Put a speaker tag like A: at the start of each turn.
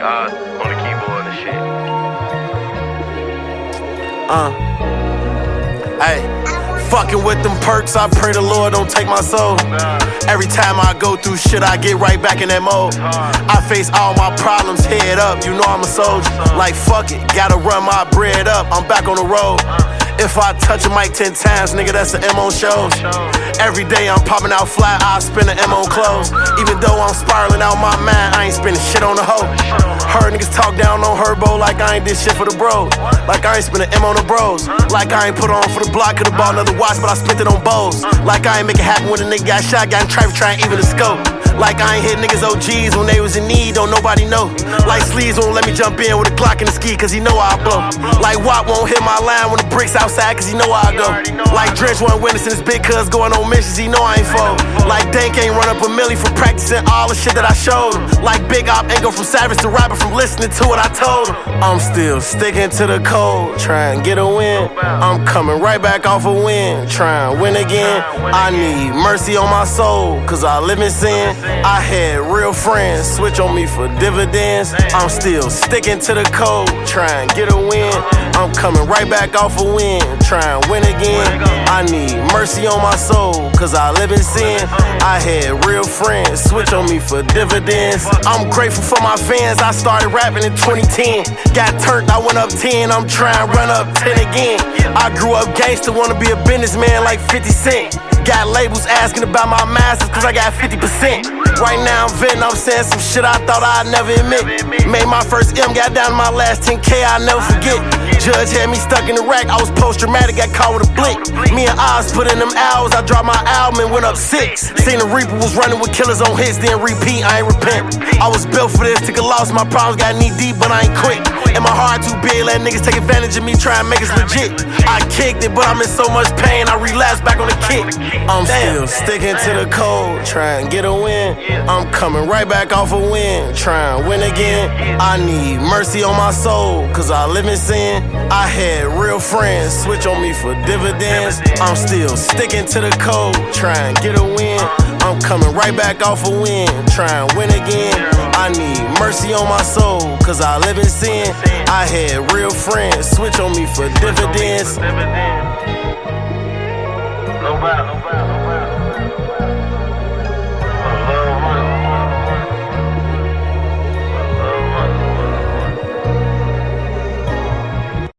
A: Big Oz on the keyboard and shit.
B: Uh. Hey, fucking with them perks, I pray the Lord don't take my soul. Every time I go through shit, I get right back in that mode. I face all my problems head up, you know I'm a soldier. Like fuck it, gotta run my bread up, I'm back on the road. If I touch a mic 10 times, nigga, that's the M on shows. Every day I'm popping out fly, I spend the M on clothes. Even though I'm spiraling out my mind, I ain't spending shit on the hoe. Heard niggas talk down on Herbo like I ain't did shit for the bros. Like I ain't spend an M on the bros. Like I ain't put on for the block, could've bought another watch, but I spent it on bows. Like I ain't make it happen when a nigga got shot, got in traffic trying even the scope. Like I ain't hit niggas OGs when they was in need, don't nobody know. Like Sleeves won't let me jump in with a Glock in the ski, cause he know I blow. Like Watt won't hit my line when the bricks outside, cause he know I go. Like Drench won't witness his big cuz going on missions, he know I ain't fold. Like Dank ain't run up a milli for practicing all the shit that I showed him. Like Big Op ain't go from savage to rapper from listening to what I told him. I'm still sticking to the code, trying to get a win. I'm coming right back off a win, trying to win again. I need mercy on my soul, cause I live in sin. I had real friends switch on me for dividends. I'm still sticking to the code, trying to get a win. I'm coming right back off a win, trying to win again. I need mercy on my soul, cause I live in sin. I had real friends switch on me for dividends. I'm grateful for my fans, I started rapping in 2010. Got turned, I went up 10, I'm trying to run up 10 again. I grew up gangster, wanna be a businessman like 50 Cent. Got labels asking about my masters cause I got 50%. Right now I'm venting, I'm saying some shit I thought I'd never admit. Made my first M, got down to my last 10K, I'll never forget. Judge had me stuck in the rack, I was post traumatic, got caught with a blick. Me and Oz put in them hours, I dropped my album and went up six. Seen the Reaper was running with killers on hits, then repeat, I ain't repent. I was built for this, took a loss, my problems got knee deep, but I ain't quit. And my heart too big, let niggas take advantage of me, try and make us legit. I kicked it, but I'm in so much pain, I relapsed back on the kick. I'm still sticking to the code, trying to get a win. I'm coming right back off a win, trying to win again. I need mercy on my soul, cause I live in sin. I had real friends switch on me for dividends. I'm still sticking to the code, trying to get a win. I'm coming right back off a win, trying to win again. I need mercy on my soul, cause I live in sin. I had real friends switch on me for dividends.
A: No doubt, no doubt, no doubt.